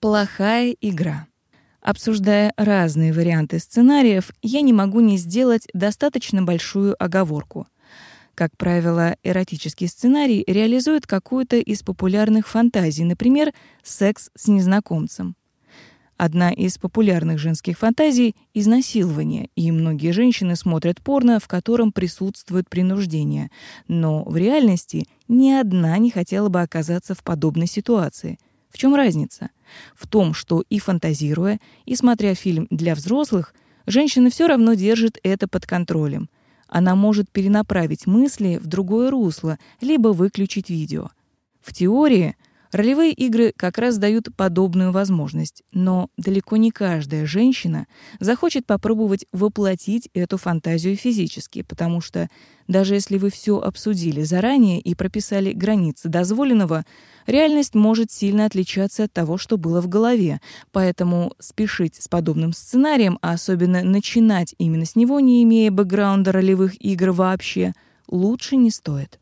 Плохая игра. Обсуждая разные варианты сценариев, я не могу не сделать достаточно большую оговорку. Как правило, эротический сценарий реализует какую-то из популярных фантазий, например, секс с незнакомцем. Одна из популярных женских фантазий — изнасилование, и многие женщины смотрят порно, в котором присутствует принуждение. Но в реальности ни одна не хотела бы оказаться в подобной ситуации. В чем разница? В том, что и фантазируя, и смотря фильм для взрослых, женщина все равно держит это под контролем. Она может перенаправить мысли в другое русло, либо выключить видео. В теории Ролевые игры как раз дают подобную возможность, но далеко не каждая женщина захочет попробовать воплотить эту фантазию физически, потому что даже если вы все обсудили заранее и прописали границы дозволенного, реальность может сильно отличаться от того, что было в голове, поэтому спешить с подобным сценарием, а особенно начинать именно с него, не имея бэкграунда ролевых игр вообще, лучше не стоит.